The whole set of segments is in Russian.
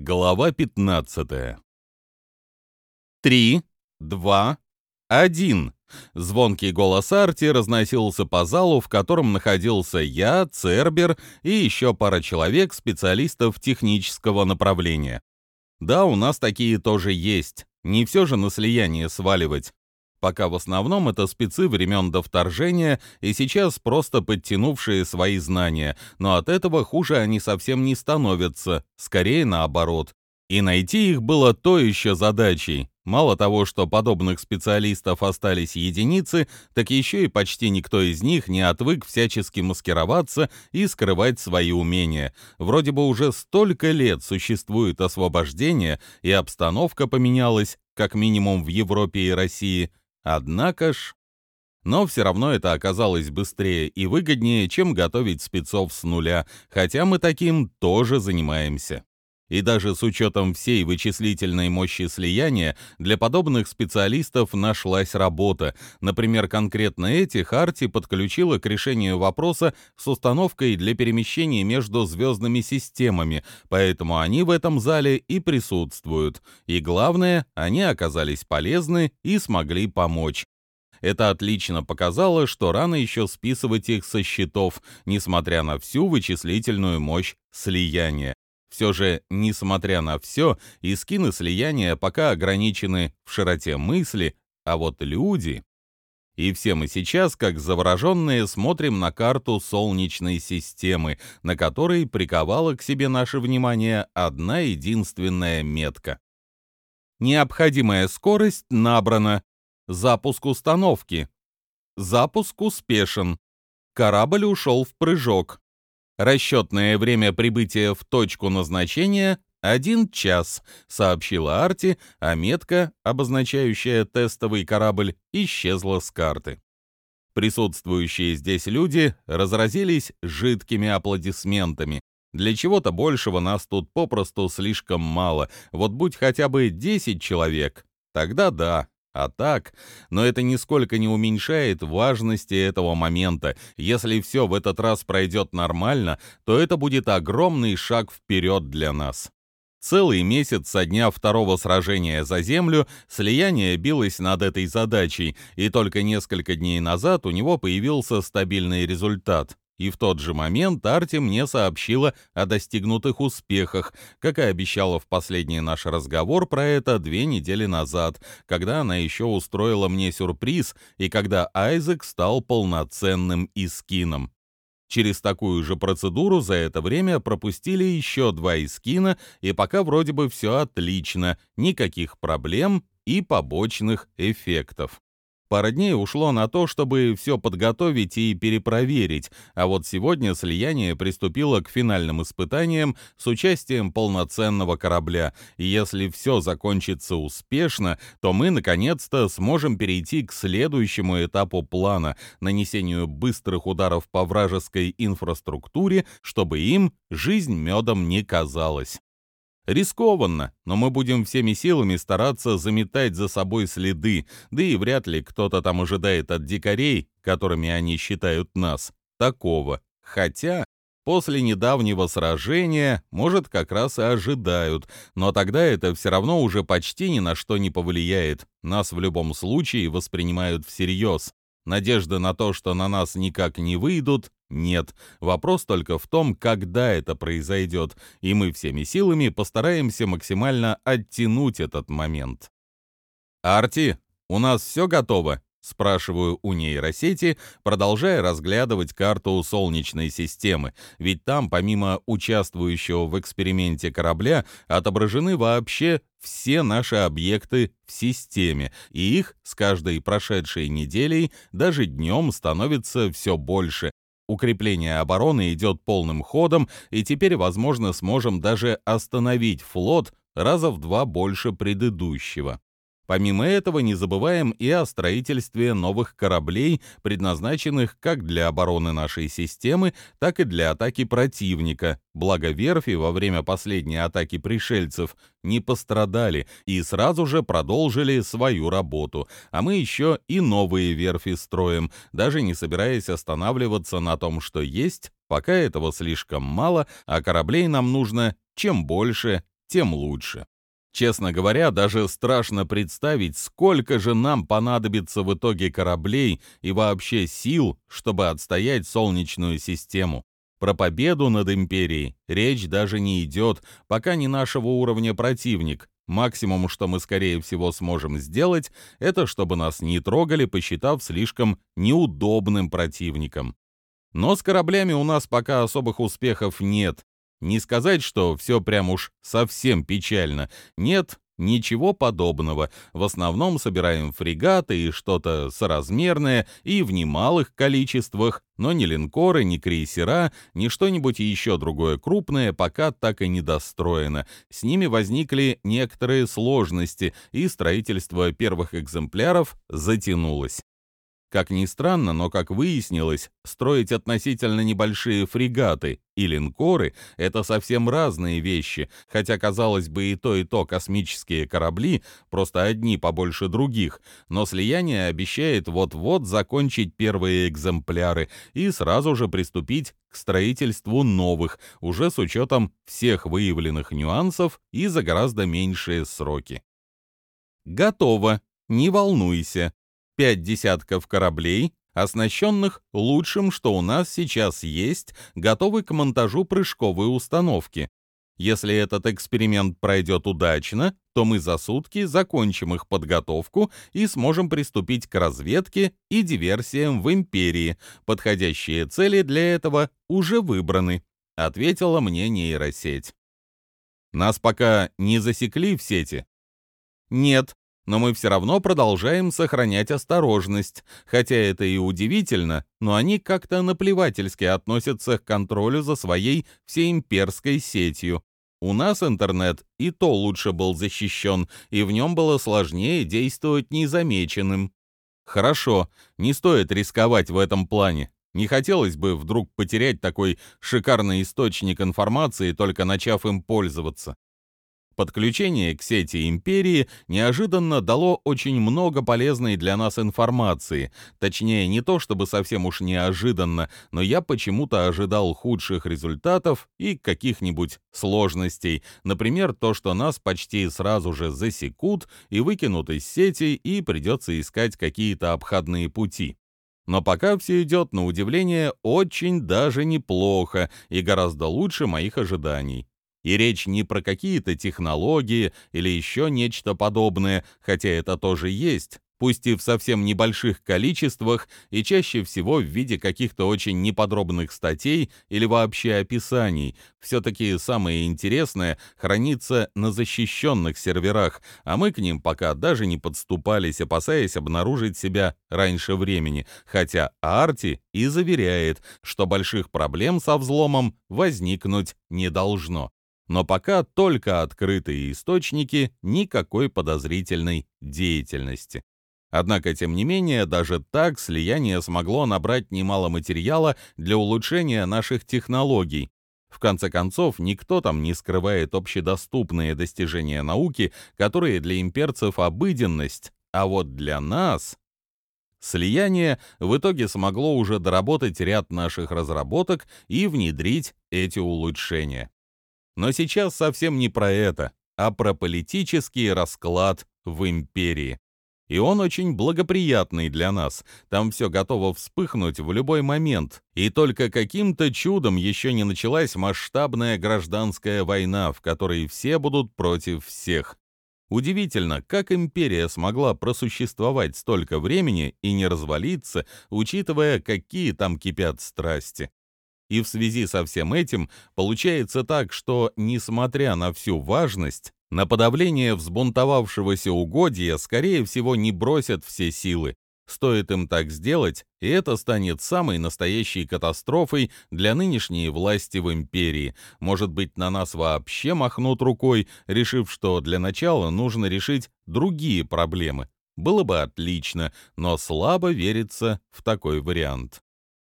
Глава 15. Три, два, один. Звонкий голос Арти разносился по залу, в котором находился я, Цербер и еще пара человек, специалистов технического направления. Да, у нас такие тоже есть. Не все же на слияние сваливать. Пока в основном это спецы времен до вторжения и сейчас просто подтянувшие свои знания, но от этого хуже они совсем не становятся, скорее наоборот. И найти их было то еще задачей. Мало того, что подобных специалистов остались единицы, так еще и почти никто из них не отвык всячески маскироваться и скрывать свои умения. Вроде бы уже столько лет существует освобождение, и обстановка поменялась, как минимум в Европе и России, Однако ж... Но все равно это оказалось быстрее и выгоднее, чем готовить спецов с нуля, хотя мы таким тоже занимаемся. И даже с учетом всей вычислительной мощи слияния, для подобных специалистов нашлась работа. Например, конкретно этих Арти подключила к решению вопроса с установкой для перемещения между звездными системами, поэтому они в этом зале и присутствуют. И главное, они оказались полезны и смогли помочь. Это отлично показало, что рано еще списывать их со счетов, несмотря на всю вычислительную мощь слияния. Все же, несмотря на все, и скины слияния пока ограничены в широте мысли, а вот люди... И все мы сейчас, как завороженные, смотрим на карту Солнечной системы, на которой приковала к себе наше внимание одна единственная метка. Необходимая скорость набрана. Запуск установки. Запуск успешен. Корабль ушел в прыжок. Расчетное время прибытия в точку назначения — один час, сообщила Арти, а метка, обозначающая тестовый корабль, исчезла с карты. Присутствующие здесь люди разразились жидкими аплодисментами. Для чего-то большего нас тут попросту слишком мало. Вот будь хотя бы 10 человек, тогда да, а так, но это нисколько не уменьшает важности этого момента. Если все в этот раз пройдет нормально, то это будет огромный шаг вперед для нас. Целый месяц со дня второго сражения за Землю слияние билось над этой задачей, и только несколько дней назад у него появился стабильный результат. И в тот же момент Арти мне сообщила о достигнутых успехах, как и обещала в последний наш разговор про это две недели назад, когда она еще устроила мне сюрприз и когда Айзек стал полноценным искином. Через такую же процедуру за это время пропустили еще два искина, и пока вроде бы все отлично, никаких проблем и побочных эффектов. Пара дней ушло на то, чтобы все подготовить и перепроверить, а вот сегодня слияние приступило к финальным испытаниям с участием полноценного корабля, и если все закончится успешно, то мы наконец-то сможем перейти к следующему этапу плана — нанесению быстрых ударов по вражеской инфраструктуре, чтобы им жизнь медом не казалась. Рискованно, но мы будем всеми силами стараться заметать за собой следы, да и вряд ли кто-то там ожидает от дикарей, которыми они считают нас, такого. Хотя после недавнего сражения, может, как раз и ожидают, но тогда это все равно уже почти ни на что не повлияет. Нас в любом случае воспринимают всерьез. Надежды на то, что на нас никак не выйдут, нет. Вопрос только в том, когда это произойдет, и мы всеми силами постараемся максимально оттянуть этот момент. «Арти, у нас все готово?» — спрашиваю у нейросети, продолжая разглядывать карту Солнечной системы, ведь там, помимо участвующего в эксперименте корабля, отображены вообще все наши объекты в системе, и их с каждой прошедшей неделей даже днем становится все больше. Укрепление обороны идет полным ходом, и теперь, возможно, сможем даже остановить флот раза в два больше предыдущего. Помимо этого, не забываем и о строительстве новых кораблей, предназначенных как для обороны нашей системы, так и для атаки противника. Благо верфи во время последней атаки пришельцев не пострадали и сразу же продолжили свою работу, а мы еще и новые верфи строим, даже не собираясь останавливаться на том, что есть, пока этого слишком мало, а кораблей нам нужно чем больше, тем лучше. Честно говоря, даже страшно представить, сколько же нам понадобится в итоге кораблей и вообще сил, чтобы отстоять Солнечную систему. Про победу над Империей речь даже не идет, пока не нашего уровня противник. Максимум, что мы, скорее всего, сможем сделать, это чтобы нас не трогали, посчитав слишком неудобным противником. Но с кораблями у нас пока особых успехов нет. Не сказать, что все прям уж совсем печально. Нет, ничего подобного. В основном собираем фрегаты и что-то соразмерное, и в немалых количествах, но ни линкоры, ни крейсера, ни что-нибудь еще другое крупное пока так и не достроено. С ними возникли некоторые сложности, и строительство первых экземпляров затянулось. Как ни странно, но, как выяснилось, строить относительно небольшие фрегаты и линкоры — это совсем разные вещи, хотя, казалось бы, и то, и то космические корабли, просто одни побольше других, но слияние обещает вот-вот закончить первые экземпляры и сразу же приступить к строительству новых, уже с учетом всех выявленных нюансов и за гораздо меньшие сроки. Готово, не волнуйся, пять десятков кораблей, оснащенных лучшим, что у нас сейчас есть, готовы к монтажу прыжковой установки. Если этот эксперимент пройдет удачно, то мы за сутки закончим их подготовку и сможем приступить к разведке и диверсиям в Империи. Подходящие цели для этого уже выбраны, ответила мне нейросеть. Нас пока не засекли в сети? Нет, но мы все равно продолжаем сохранять осторожность. Хотя это и удивительно, но они как-то наплевательски относятся к контролю за своей всеимперской сетью. У нас интернет и то лучше был защищен, и в нем было сложнее действовать незамеченным. Хорошо, не стоит рисковать в этом плане. Не хотелось бы вдруг потерять такой шикарный источник информации, только начав им пользоваться. Подключение к сети Империи неожиданно дало очень много полезной для нас информации. Точнее, не то чтобы совсем уж неожиданно, но я почему-то ожидал худших результатов и каких-нибудь сложностей. Например, то, что нас почти сразу же засекут и выкинут из сети, и придется искать какие-то обходные пути. Но пока все идет, на удивление, очень даже неплохо и гораздо лучше моих ожиданий. И речь не про какие-то технологии или еще нечто подобное, хотя это тоже есть, пусть и в совсем небольших количествах и чаще всего в виде каких-то очень неподробных статей или вообще описаний. Все-таки самое интересное хранится на защищенных серверах, а мы к ним пока даже не подступались, опасаясь обнаружить себя раньше времени, хотя Арти и заверяет, что больших проблем со взломом возникнуть не должно но пока только открытые источники никакой подозрительной деятельности. Однако, тем не менее, даже так слияние смогло набрать немало материала для улучшения наших технологий. В конце концов, никто там не скрывает общедоступные достижения науки, которые для имперцев обыденность, а вот для нас... Слияние в итоге смогло уже доработать ряд наших разработок и внедрить эти улучшения. Но сейчас совсем не про это, а про политический расклад в империи. И он очень благоприятный для нас. Там все готово вспыхнуть в любой момент. И только каким-то чудом еще не началась масштабная гражданская война, в которой все будут против всех. Удивительно, как империя смогла просуществовать столько времени и не развалиться, учитывая, какие там кипят страсти. И в связи со всем этим получается так, что, несмотря на всю важность, на подавление взбунтовавшегося угодья, скорее всего, не бросят все силы. Стоит им так сделать, и это станет самой настоящей катастрофой для нынешней власти в империи. Может быть, на нас вообще махнут рукой, решив, что для начала нужно решить другие проблемы. Было бы отлично, но слабо верится в такой вариант.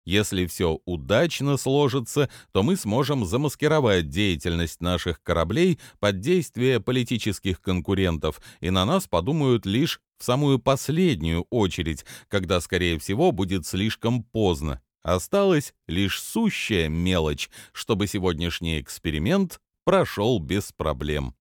Если все удачно сложится, то мы сможем замаскировать деятельность наших кораблей под действие политических конкурентов, и на нас подумают лишь в самую последнюю очередь, когда, скорее всего, будет слишком поздно. Осталась лишь сущая мелочь, чтобы сегодняшний эксперимент прошел без проблем.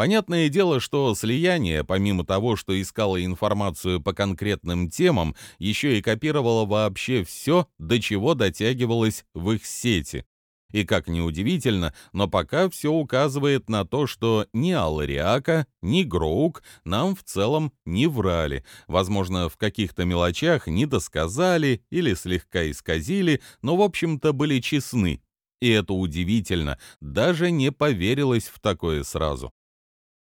Понятное дело, что слияние, помимо того, что искало информацию по конкретным темам, еще и копировало вообще все, до чего дотягивалось в их сети. И как ни удивительно, но пока все указывает на то, что ни Алариака, ни Гроук нам в целом не врали. Возможно, в каких-то мелочах не досказали или слегка исказили, но в общем-то были честны. И это удивительно, даже не поверилось в такое сразу.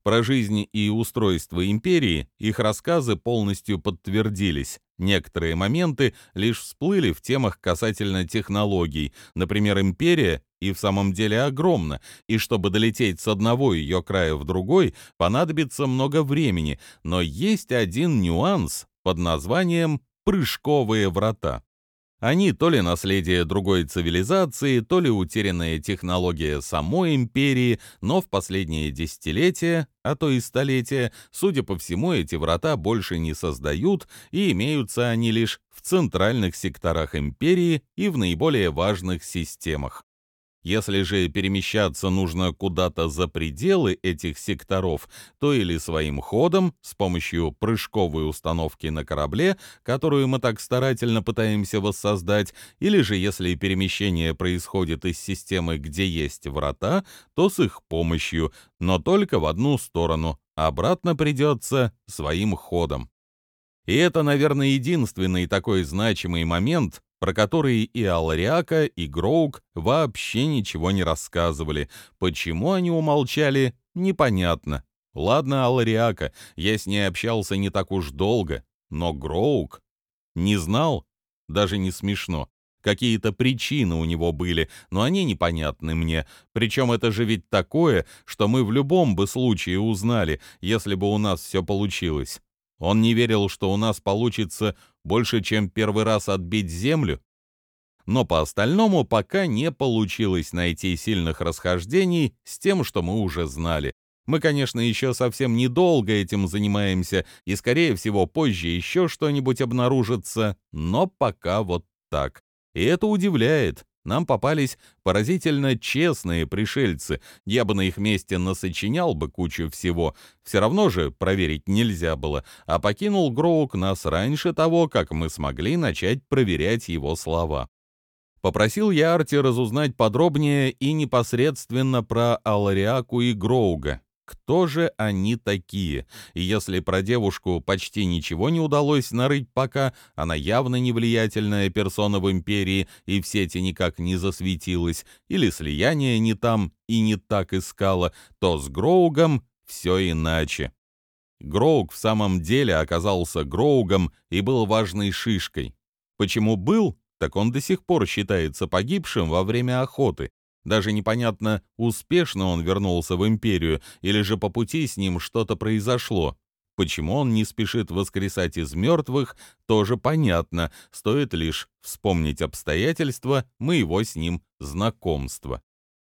Про жизнь и устройство империи их рассказы полностью подтвердились. Некоторые моменты лишь всплыли в темах касательно технологий. Например, империя и в самом деле огромна, и чтобы долететь с одного ее края в другой, понадобится много времени, но есть один нюанс под названием «прыжковые врата». Они то ли наследие другой цивилизации, то ли утерянная технология самой империи, но в последние десятилетия, а то и столетия, судя по всему, эти врата больше не создают, и имеются они лишь в центральных секторах империи и в наиболее важных системах. Если же перемещаться нужно куда-то за пределы этих секторов, то или своим ходом, с помощью прыжковой установки на корабле, которую мы так старательно пытаемся воссоздать, или же если перемещение происходит из системы, где есть врата, то с их помощью, но только в одну сторону, обратно придется своим ходом. И это, наверное, единственный такой значимый момент, про которые и Алариака, и Гроук вообще ничего не рассказывали. Почему они умолчали, непонятно. Ладно, Алариака, я с ней общался не так уж долго, но Гроук не знал, даже не смешно. Какие-то причины у него были, но они непонятны мне. Причем это же ведь такое, что мы в любом бы случае узнали, если бы у нас все получилось. Он не верил, что у нас получится больше, чем первый раз отбить землю. Но по остальному пока не получилось найти сильных расхождений с тем, что мы уже знали. Мы, конечно, еще совсем недолго этим занимаемся, и, скорее всего, позже еще что-нибудь обнаружится, но пока вот так. И это удивляет. Нам попались поразительно честные пришельцы. Я бы на их месте насочинял бы кучу всего. Все равно же проверить нельзя было. А покинул Гроук нас раньше того, как мы смогли начать проверять его слова. Попросил я Арти разузнать подробнее и непосредственно про Алариаку и Гроуга кто же они такие. И если про девушку почти ничего не удалось нарыть пока, она явно не влиятельная персона в империи и в сети никак не засветилась, или слияние не там и не так искала, то с Гроугом все иначе. Гроуг в самом деле оказался Гроугом и был важной шишкой. Почему был? Так он до сих пор считается погибшим во время охоты. Даже непонятно, успешно он вернулся в империю или же по пути с ним что-то произошло. Почему он не спешит воскресать из мертвых, тоже понятно, стоит лишь вспомнить обстоятельства моего с ним знакомства.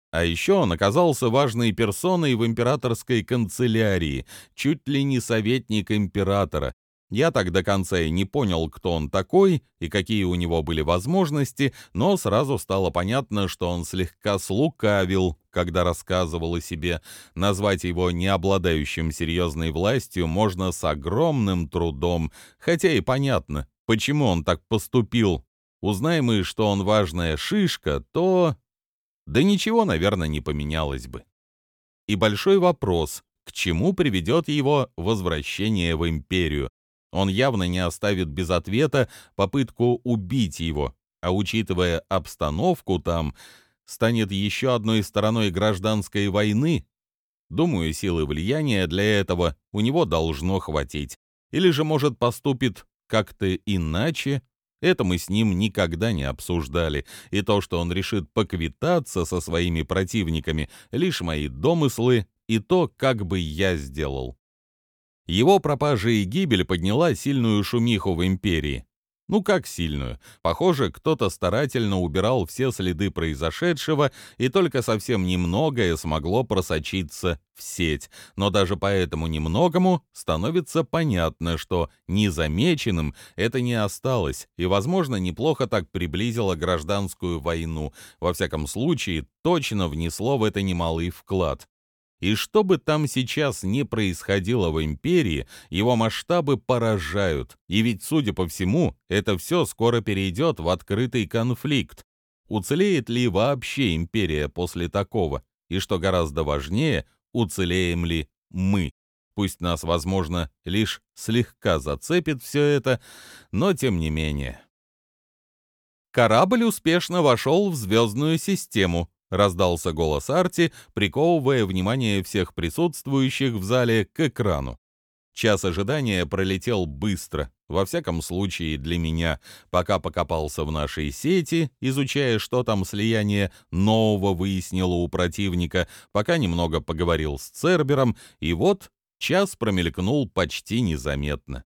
А еще он оказался важной персоной в императорской канцелярии, чуть ли не советник императора, я так до конца и не понял, кто он такой и какие у него были возможности, но сразу стало понятно, что он слегка слукавил, когда рассказывал о себе. Назвать его не обладающим серьезной властью можно с огромным трудом, хотя и понятно, почему он так поступил. Узнаем мы, что он важная шишка, то... Да ничего, наверное, не поменялось бы. И большой вопрос, к чему приведет его возвращение в империю? Он явно не оставит без ответа попытку убить его, а учитывая обстановку там, станет еще одной стороной гражданской войны. Думаю, силы влияния для этого у него должно хватить. Или же, может, поступит как-то иначе. Это мы с ним никогда не обсуждали, и то, что он решит поквитаться со своими противниками, лишь мои домыслы и то, как бы я сделал. Его пропажа и гибель подняла сильную шумиху в империи. Ну как сильную? Похоже, кто-то старательно убирал все следы произошедшего, и только совсем немногое смогло просочиться в сеть. Но даже по этому немногому становится понятно, что незамеченным это не осталось, и, возможно, неплохо так приблизило гражданскую войну. Во всяком случае, точно внесло в это немалый вклад. И что бы там сейчас ни происходило в империи, его масштабы поражают. И ведь, судя по всему, это все скоро перейдет в открытый конфликт. Уцелеет ли вообще империя после такого? И что гораздо важнее, уцелеем ли мы? Пусть нас, возможно, лишь слегка зацепит все это, но тем не менее. Корабль успешно вошел в звездную систему, раздался голос Арти, приковывая внимание всех присутствующих в зале к экрану. Час ожидания пролетел быстро, во всяком случае для меня, пока покопался в нашей сети, изучая, что там слияние нового выяснило у противника, пока немного поговорил с Цербером, и вот час промелькнул почти незаметно.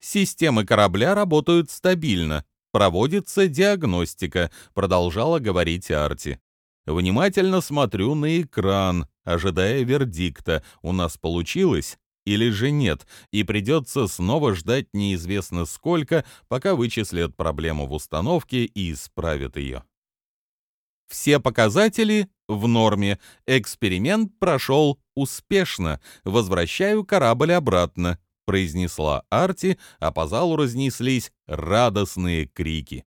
Системы корабля работают стабильно, проводится диагностика, продолжала говорить Арти. Внимательно смотрю на экран, ожидая вердикта, у нас получилось или же нет, и придется снова ждать неизвестно сколько, пока вычислят проблему в установке и исправят ее. Все показатели в норме. Эксперимент прошел успешно. Возвращаю корабль обратно, произнесла Арти, а по залу разнеслись радостные крики.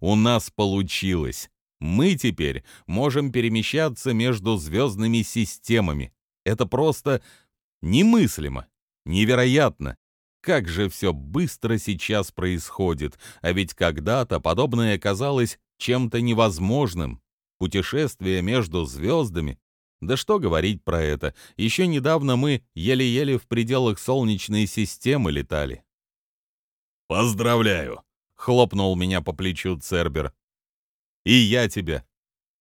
У нас получилось. Мы теперь можем перемещаться между звездными системами. Это просто немыслимо, невероятно. Как же все быстро сейчас происходит, а ведь когда-то подобное казалось чем-то невозможным. Путешествие между звездами. Да что говорить про это, еще недавно мы еле-еле в пределах Солнечной системы летали. «Поздравляю!» — хлопнул меня по плечу Цербер. «И я тебя.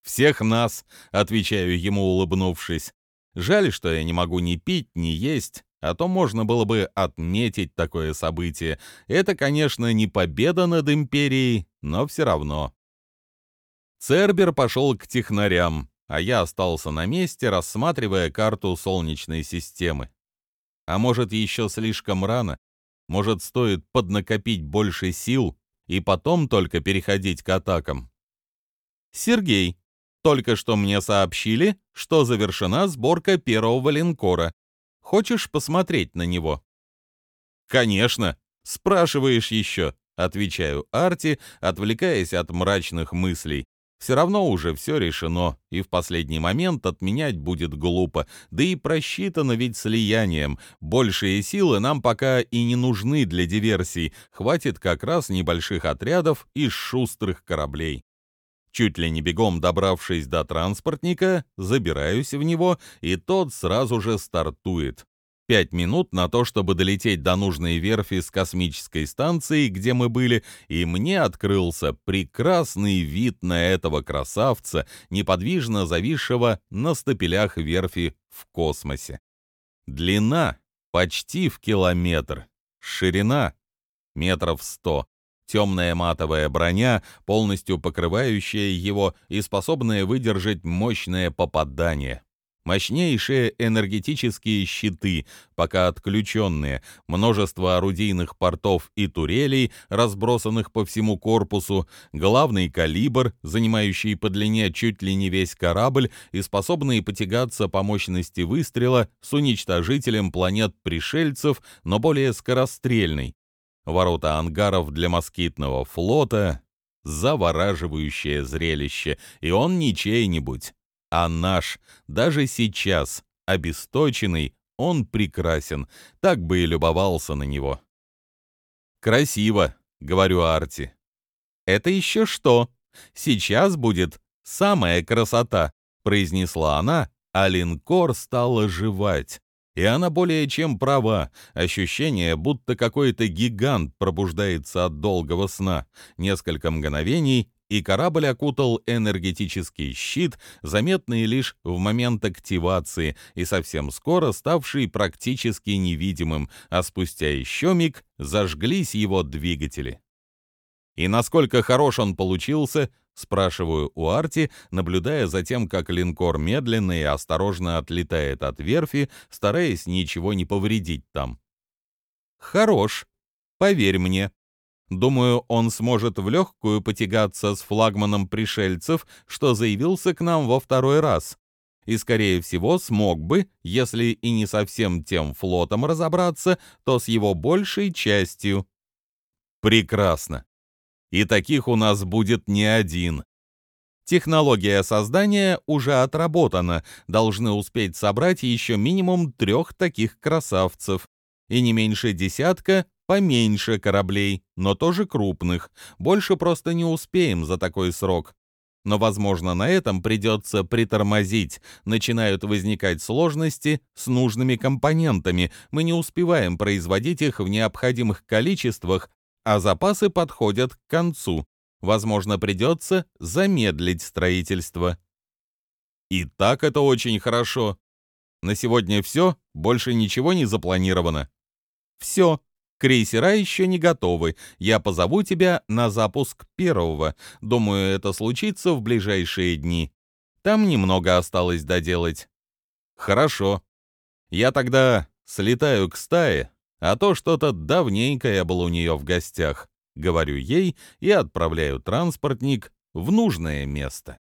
Всех нас», — отвечаю ему, улыбнувшись. «Жаль, что я не могу ни пить, ни есть, а то можно было бы отметить такое событие. Это, конечно, не победа над империей, но все равно». Цербер пошел к технарям, а я остался на месте, рассматривая карту Солнечной системы. А может, еще слишком рано? Может, стоит поднакопить больше сил и потом только переходить к атакам? Сергей, только что мне сообщили, что завершена сборка первого линкора. Хочешь посмотреть на него? Конечно, спрашиваешь еще, отвечаю Арти, отвлекаясь от мрачных мыслей. Все равно уже все решено, и в последний момент отменять будет глупо, да и просчитано ведь слиянием. Большие силы нам пока и не нужны для диверсий, хватит как раз небольших отрядов из шустрых кораблей. Чуть ли не бегом добравшись до транспортника, забираюсь в него, и тот сразу же стартует. Пять минут на то, чтобы долететь до нужной верфи с космической станции, где мы были, и мне открылся прекрасный вид на этого красавца, неподвижно зависшего на стапелях верфи в космосе. Длина почти в километр, ширина метров сто, темная матовая броня, полностью покрывающая его и способная выдержать мощное попадание. Мощнейшие энергетические щиты, пока отключенные, множество орудийных портов и турелей, разбросанных по всему корпусу, главный калибр, занимающий по длине чуть ли не весь корабль и способный потягаться по мощности выстрела с уничтожителем планет пришельцев, но более скорострельный, Ворота ангаров для москитного флота — завораживающее зрелище, и он не чей-нибудь, а наш. Даже сейчас, обесточенный, он прекрасен, так бы и любовался на него. «Красиво», — говорю Арти. «Это еще что? Сейчас будет самая красота», — произнесла она, а линкор стал оживать. И она более чем права. Ощущение, будто какой-то гигант пробуждается от долгого сна. Несколько мгновений, и корабль окутал энергетический щит, заметный лишь в момент активации и совсем скоро ставший практически невидимым, а спустя еще миг зажглись его двигатели. И насколько хорош он получился, Спрашиваю у Арти, наблюдая за тем, как линкор медленно и осторожно отлетает от верфи, стараясь ничего не повредить там. «Хорош, поверь мне. Думаю, он сможет в легкую потягаться с флагманом пришельцев, что заявился к нам во второй раз. И, скорее всего, смог бы, если и не совсем тем флотом разобраться, то с его большей частью. Прекрасно. И таких у нас будет не один. Технология создания уже отработана, должны успеть собрать еще минимум трех таких красавцев. И не меньше десятка поменьше кораблей, но тоже крупных. Больше просто не успеем за такой срок. Но, возможно, на этом придется притормозить. Начинают возникать сложности с нужными компонентами. Мы не успеваем производить их в необходимых количествах, а запасы подходят к концу. Возможно, придется замедлить строительство. И так это очень хорошо. На сегодня все, больше ничего не запланировано. Все, крейсера еще не готовы. Я позову тебя на запуск первого. Думаю, это случится в ближайшие дни. Там немного осталось доделать. Хорошо. Я тогда слетаю к стае, а то что-то я был у нее в гостях говорю ей и отправляю транспортник в нужное место.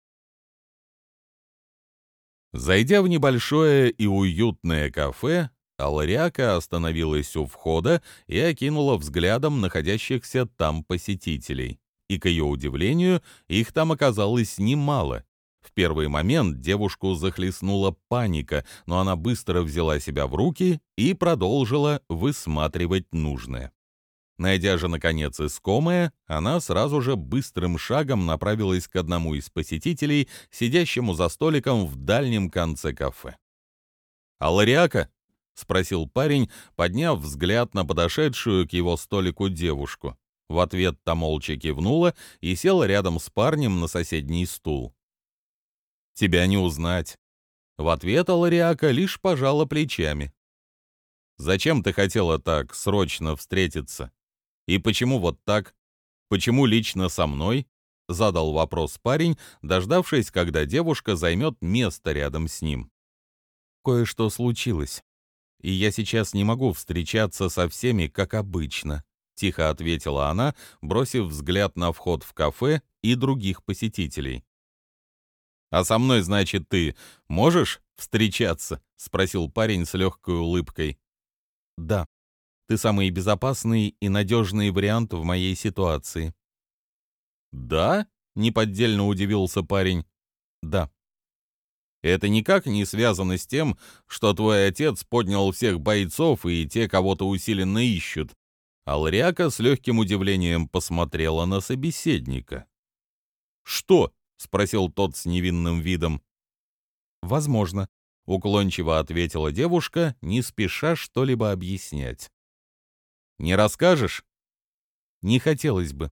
Зайдя в небольшое и уютное кафе, Алариака остановилась у входа и окинула взглядом находящихся там посетителей. И, к ее удивлению, их там оказалось немало. В первый момент девушку захлестнула паника, но она быстро взяла себя в руки и продолжила высматривать нужное. Найдя же, наконец, искомое, она сразу же быстрым шагом направилась к одному из посетителей, сидящему за столиком в дальнем конце кафе. «Алариака?» — спросил парень, подняв взгляд на подошедшую к его столику девушку. В ответ та молча кивнула и села рядом с парнем на соседний стул. «Тебя не узнать». В ответ Алариака лишь пожала плечами. «Зачем ты хотела так срочно встретиться?» И почему вот так? Почему лично со мной? Задал вопрос парень, дождавшись, когда девушка займет место рядом с ним. Кое-что случилось. И я сейчас не могу встречаться со всеми, как обычно, тихо ответила она, бросив взгляд на вход в кафе и других посетителей. «А со мной, значит, ты можешь встречаться?» — спросил парень с легкой улыбкой. «Да», ты самый безопасный и надежный вариант в моей ситуации». «Да?» — неподдельно удивился парень. «Да». «Это никак не связано с тем, что твой отец поднял всех бойцов и те кого-то усиленно ищут». Алряка с легким удивлением посмотрела на собеседника. «Что?» — спросил тот с невинным видом. «Возможно», — уклончиво ответила девушка, не спеша что-либо объяснять. Не расскажешь? Не хотелось бы.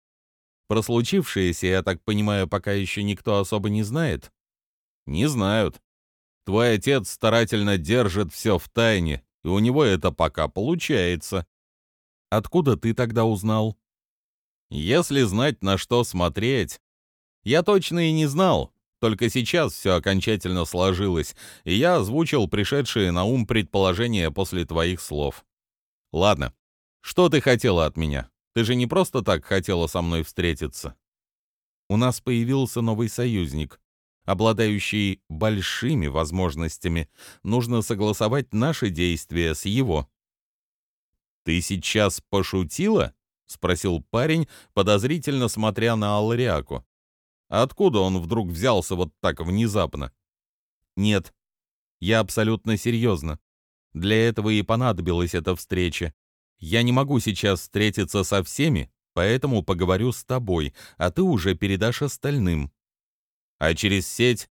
Про случившееся, я так понимаю, пока еще никто особо не знает? Не знают. Твой отец старательно держит все в тайне, и у него это пока получается. Откуда ты тогда узнал? Если знать, на что смотреть. Я точно и не знал, только сейчас все окончательно сложилось, и я озвучил пришедшие на ум предположения после твоих слов. Ладно, что ты хотела от меня? Ты же не просто так хотела со мной встретиться. У нас появился новый союзник, обладающий большими возможностями. Нужно согласовать наши действия с его. Ты сейчас пошутила? спросил парень, подозрительно смотря на Алриаку. Откуда он вдруг взялся вот так внезапно? Нет, я абсолютно серьезно. Для этого и понадобилась эта встреча. Я не могу сейчас встретиться со всеми, поэтому поговорю с тобой, а ты уже передашь остальным. А через сеть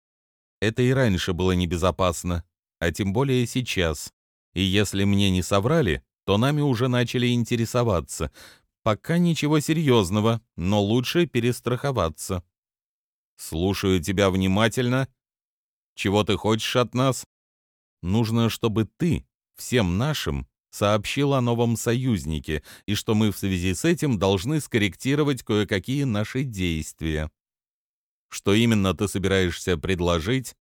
это и раньше было небезопасно, а тем более сейчас. И если мне не соврали, то нами уже начали интересоваться. Пока ничего серьезного, но лучше перестраховаться. Слушаю тебя внимательно. Чего ты хочешь от нас? Нужно, чтобы ты всем нашим сообщил о новом союзнике и что мы в связи с этим должны скорректировать кое-какие наши действия. Что именно ты собираешься предложить?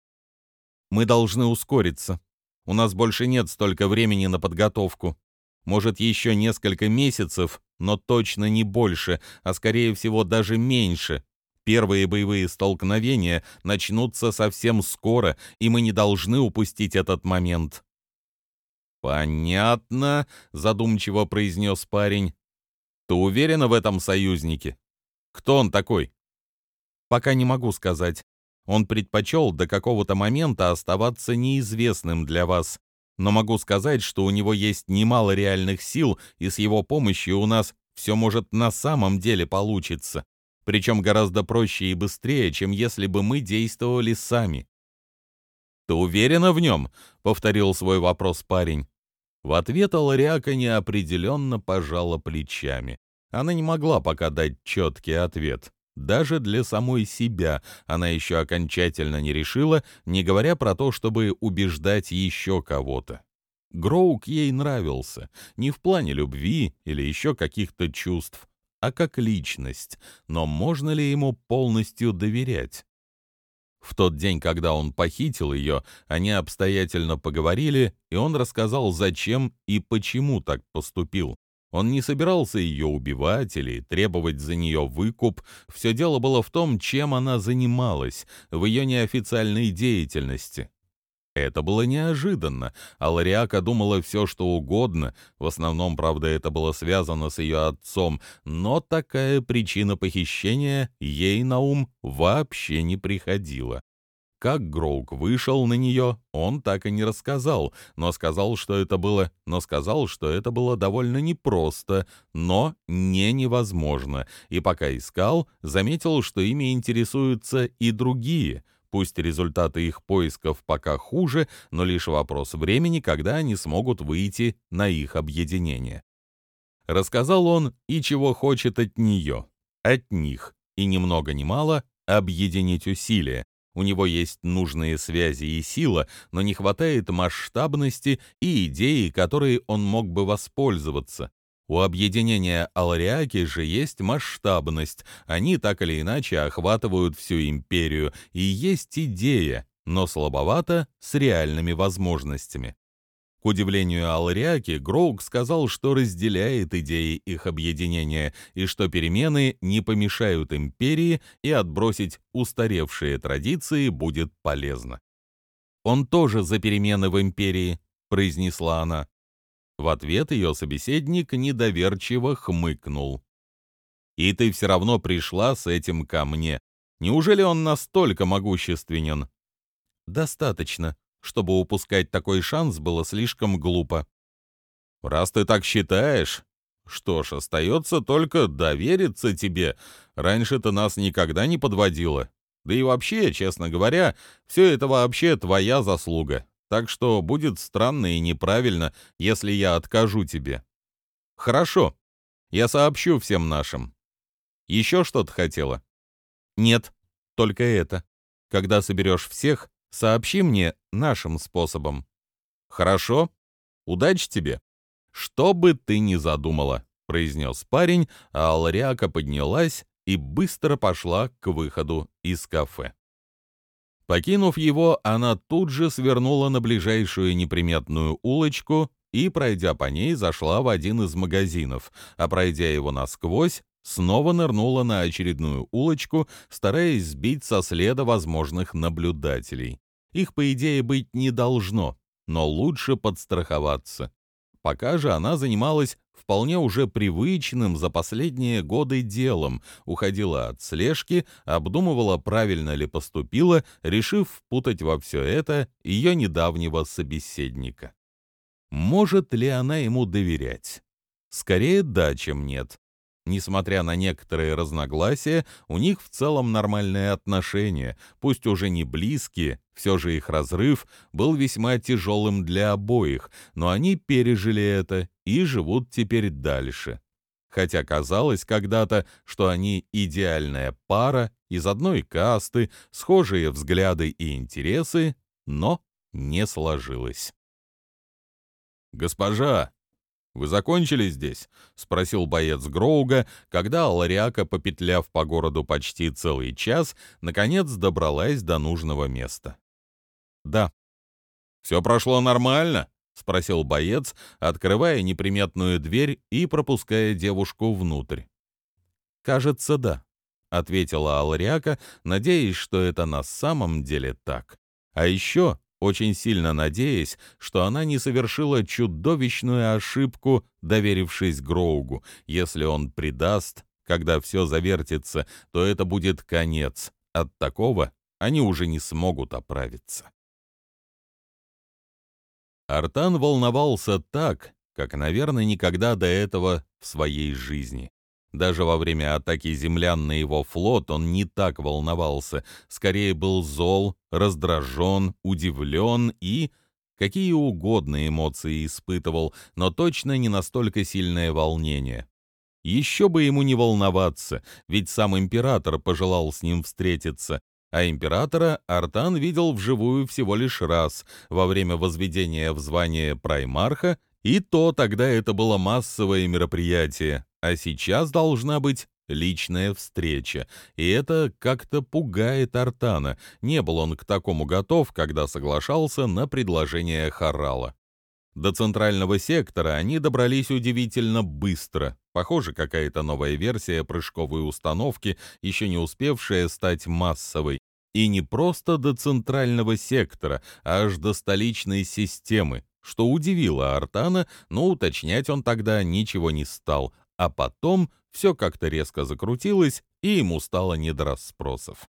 Мы должны ускориться. У нас больше нет столько времени на подготовку. Может, еще несколько месяцев, но точно не больше, а скорее всего даже меньше. Первые боевые столкновения начнутся совсем скоро, и мы не должны упустить этот момент. «Понятно», — задумчиво произнес парень. «Ты уверена в этом союзнике? Кто он такой?» «Пока не могу сказать. Он предпочел до какого-то момента оставаться неизвестным для вас. Но могу сказать, что у него есть немало реальных сил, и с его помощью у нас все может на самом деле получиться. Причем гораздо проще и быстрее, чем если бы мы действовали сами. «Ты уверена в нем?» — повторил свой вопрос парень. В ответ Алариака неопределенно пожала плечами. Она не могла пока дать четкий ответ. Даже для самой себя она еще окончательно не решила, не говоря про то, чтобы убеждать еще кого-то. Гроук ей нравился, не в плане любви или еще каких-то чувств, а как личность, но можно ли ему полностью доверять? В тот день, когда он похитил ее, они обстоятельно поговорили, и он рассказал, зачем и почему так поступил. Он не собирался ее убивать или требовать за нее выкуп. Все дело было в том, чем она занималась, в ее неофициальной деятельности. Это было неожиданно, а Лариака думала все, что угодно, в основном, правда, это было связано с ее отцом, но такая причина похищения ей на ум вообще не приходила. Как Гроук вышел на нее, он так и не рассказал, но сказал, что это было, но сказал, что это было довольно непросто, но не невозможно, и пока искал, заметил, что ими интересуются и другие. Пусть результаты их поисков пока хуже, но лишь вопрос времени, когда они смогут выйти на их объединение. Рассказал он и чего хочет от нее, от них, и ни много ни мало объединить усилия, у него есть нужные связи и сила, но не хватает масштабности и идеи, которые он мог бы воспользоваться. У объединения Алариаки же есть масштабность, они так или иначе охватывают всю империю, и есть идея, но слабовато с реальными возможностями. К удивлению Алриаки, Гроук сказал, что разделяет идеи их объединения и что перемены не помешают империи и отбросить устаревшие традиции будет полезно. «Он тоже за перемены в империи», — произнесла она. В ответ ее собеседник недоверчиво хмыкнул. «И ты все равно пришла с этим ко мне. Неужели он настолько могущественен?» «Достаточно», чтобы упускать такой шанс было слишком глупо. «Раз ты так считаешь, что ж, остается только довериться тебе. Раньше ты нас никогда не подводила. Да и вообще, честно говоря, все это вообще твоя заслуга. Так что будет странно и неправильно, если я откажу тебе. Хорошо, я сообщу всем нашим. Еще что-то хотела? Нет, только это. Когда соберешь всех, Сообщи мне нашим способом. Хорошо? Удачи тебе. Что бы ты ни задумала, произнес парень, а Алариака поднялась и быстро пошла к выходу из кафе. Покинув его, она тут же свернула на ближайшую неприметную улочку и, пройдя по ней, зашла в один из магазинов, а пройдя его насквозь, снова нырнула на очередную улочку, стараясь сбить со следа возможных наблюдателей. Их, по идее, быть не должно, но лучше подстраховаться. Пока же она занималась вполне уже привычным за последние годы делом, уходила от слежки, обдумывала, правильно ли поступила, решив впутать во все это ее недавнего собеседника. Может ли она ему доверять? Скорее да, чем нет. Несмотря на некоторые разногласия, у них в целом нормальные отношения, пусть уже не близкие, все же их разрыв был весьма тяжелым для обоих, но они пережили это и живут теперь дальше. Хотя казалось когда-то, что они идеальная пара, из одной касты, схожие взгляды и интересы, но не сложилось. «Госпожа!» «Вы закончили здесь?» — спросил боец Гроуга, когда Алариака, попетляв по городу почти целый час, наконец добралась до нужного места. «Да». «Все прошло нормально?» — спросил боец, открывая неприметную дверь и пропуская девушку внутрь. «Кажется, да», ответила Алриака, надеясь, что это на самом деле так. А еще очень сильно надеясь, что она не совершила чудовищную ошибку, доверившись Гроугу. Если он предаст, когда все завертится, то это будет конец. От такого они уже не смогут оправиться. Артан волновался так, как, наверное, никогда до этого в своей жизни. Даже во время атаки землян на его флот он не так волновался, скорее был зол, раздражен, удивлен и... Какие угодно эмоции испытывал, но точно не настолько сильное волнение. Еще бы ему не волноваться, ведь сам император пожелал с ним встретиться, а императора Артан видел вживую всего лишь раз, во время возведения в звание праймарха, и то тогда это было массовое мероприятие, а сейчас должна быть личная встреча, и это как-то пугает Артана. Не был он к такому готов, когда соглашался на предложение Харала. До центрального сектора они добрались удивительно быстро. Похоже, какая-то новая версия прыжковой установки, еще не успевшая стать массовой. И не просто до центрального сектора, а аж до столичной системы, что удивило Артана, но уточнять он тогда ничего не стал, а потом все как-то резко закрутилось, и ему стало не до расспросов.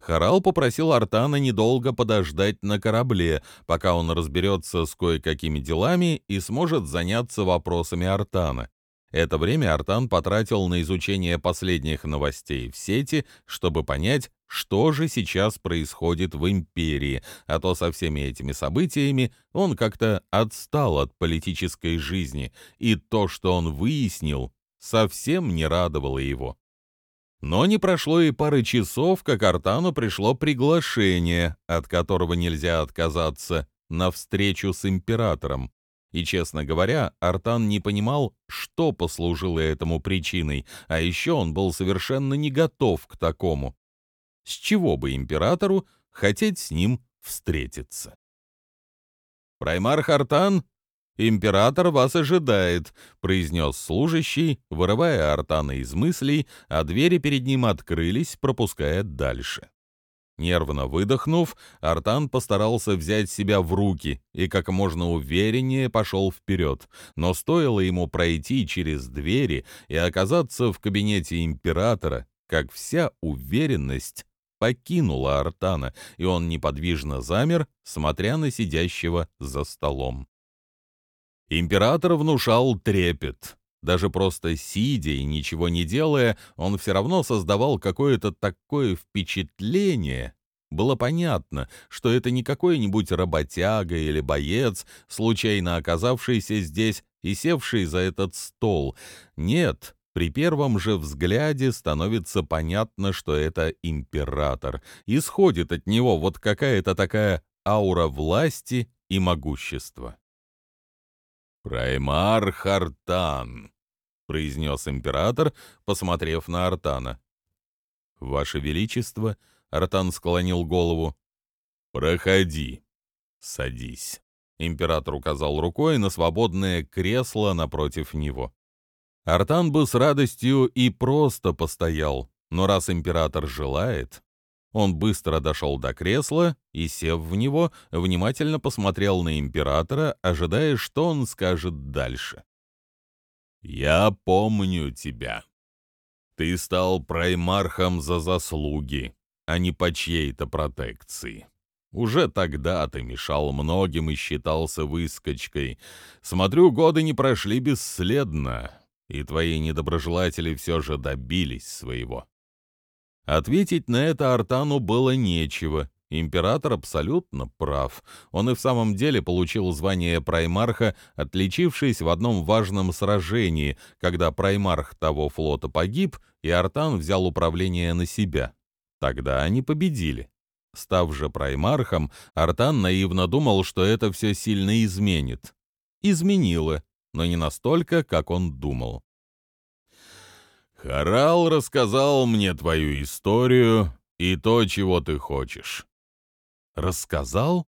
Харал попросил Артана недолго подождать на корабле, пока он разберется с кое-какими делами и сможет заняться вопросами Артана. Это время Артан потратил на изучение последних новостей в сети, чтобы понять, что же сейчас происходит в империи, а то со всеми этими событиями он как-то отстал от политической жизни, и то, что он выяснил, совсем не радовало его. Но не прошло и пары часов, как Артану пришло приглашение, от которого нельзя отказаться, на встречу с императором. И, честно говоря, Артан не понимал, что послужило этому причиной, а еще он был совершенно не готов к такому. С чего бы императору хотеть с ним встретиться? «Праймар Артан, император вас ожидает», — произнес служащий, вырывая Артана из мыслей, а двери перед ним открылись, пропуская дальше. Нервно выдохнув, Артан постарался взять себя в руки и как можно увереннее пошел вперед, но стоило ему пройти через двери и оказаться в кабинете императора, как вся уверенность покинула Артана, и он неподвижно замер, смотря на сидящего за столом. Император внушал трепет. Даже просто сидя и ничего не делая, он все равно создавал какое-то такое впечатление. Было понятно, что это не какой-нибудь работяга или боец, случайно оказавшийся здесь и севший за этот стол. Нет, при первом же взгляде становится понятно, что это император. Исходит от него вот какая-то такая аура власти и могущества. «Праймар Хартан», — произнес император, посмотрев на Артана. «Ваше Величество», — Артан склонил голову, — «проходи, садись». Император указал рукой на свободное кресло напротив него. Артан бы с радостью и просто постоял, но раз император желает, он быстро дошел до кресла и, сев в него, внимательно посмотрел на императора, ожидая, что он скажет дальше. «Я помню тебя. Ты стал праймархом за заслуги, а не по чьей-то протекции. Уже тогда ты мешал многим и считался выскочкой. Смотрю, годы не прошли бесследно, и твои недоброжелатели все же добились своего. Ответить на это Артану было нечего. Император абсолютно прав. Он и в самом деле получил звание праймарха, отличившись в одном важном сражении, когда праймарх того флота погиб, и Артан взял управление на себя. Тогда они победили. Став же праймархом, Артан наивно думал, что это все сильно изменит. Изменило, но не настолько, как он думал. Харал рассказал мне твою историю и то, чего ты хочешь. Рассказал?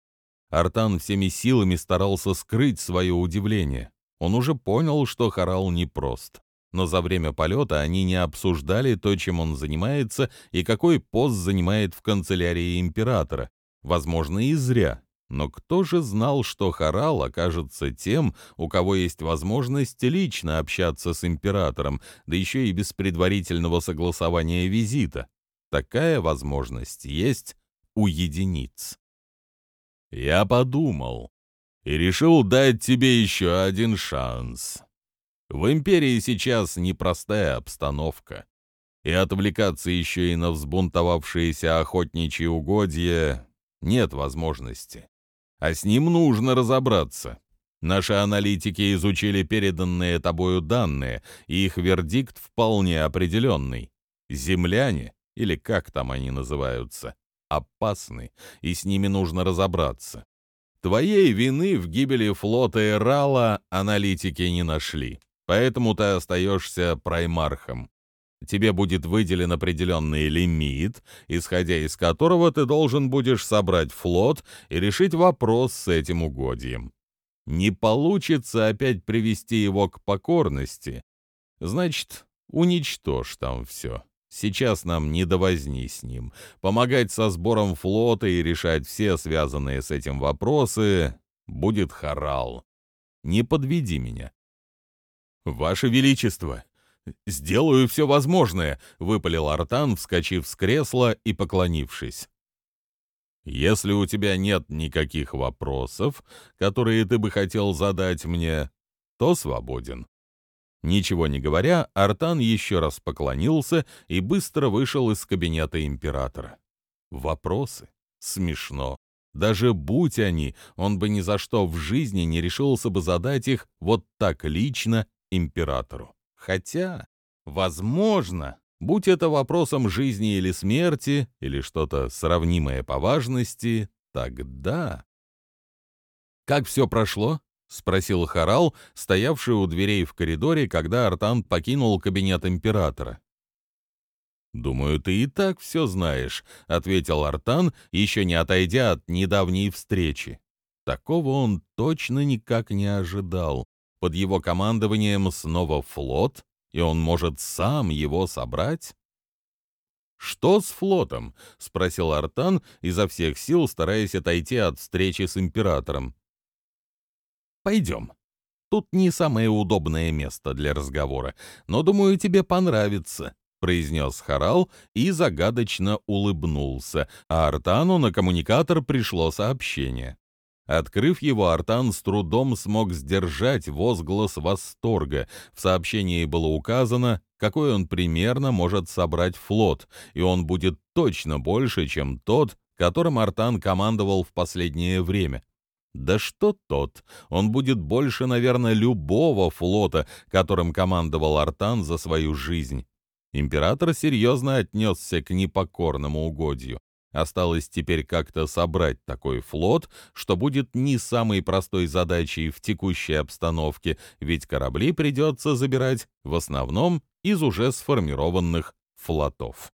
Артан всеми силами старался скрыть свое удивление. Он уже понял, что Харал непрост. но за время полета они не обсуждали то, чем он занимается и какой пост занимает в канцелярии императора. Возможно, и зря. Но кто же знал, что Харал окажется тем, у кого есть возможность лично общаться с императором, да еще и без предварительного согласования визита? Такая возможность есть у единиц. Я подумал и решил дать тебе еще один шанс. В империи сейчас непростая обстановка, и отвлекаться еще и на взбунтовавшиеся охотничьи угодья нет возможности. А с ним нужно разобраться. Наши аналитики изучили переданные тобою данные, и их вердикт вполне определенный. Земляне, или как там они называются, опасны, и с ними нужно разобраться. Твоей вины в гибели флота Эрала аналитики не нашли. Поэтому ты остаешься праймархом. Тебе будет выделен определенный лимит, исходя из которого ты должен будешь собрать флот и решить вопрос с этим угодьем. Не получится опять привести его к покорности, значит, уничтожь там все. Сейчас нам не до возни с ним. Помогать со сбором флота и решать все связанные с этим вопросы будет Харал. Не подведи меня. «Ваше Величество, сделаю все возможное», — выпалил Артан, вскочив с кресла и поклонившись. «Если у тебя нет никаких вопросов, которые ты бы хотел задать мне, то свободен». Ничего не говоря, Артан еще раз поклонился и быстро вышел из кабинета императора. Вопросы? Смешно. Даже будь они, он бы ни за что в жизни не решился бы задать их вот так лично императору. Хотя, возможно, будь это вопросом жизни или смерти, или что-то сравнимое по важности, тогда... «Как все прошло?» — спросил Харал, стоявший у дверей в коридоре, когда Артан покинул кабинет императора. «Думаю, ты и так все знаешь», — ответил Артан, еще не отойдя от недавней встречи. Такого он точно никак не ожидал под его командованием снова флот, и он может сам его собрать? «Что с флотом?» — спросил Артан, изо всех сил стараясь отойти от встречи с императором. «Пойдем. Тут не самое удобное место для разговора, но, думаю, тебе понравится», — произнес Харал и загадочно улыбнулся, а Артану на коммуникатор пришло сообщение. Открыв его, Артан с трудом смог сдержать возглас восторга. В сообщении было указано, какой он примерно может собрать флот, и он будет точно больше, чем тот, которым Артан командовал в последнее время. Да что тот, он будет больше, наверное, любого флота, которым командовал Артан за свою жизнь. Император серьезно отнесся к непокорному угодью. Осталось теперь как-то собрать такой флот, что будет не самой простой задачей в текущей обстановке, ведь корабли придется забирать в основном из уже сформированных флотов.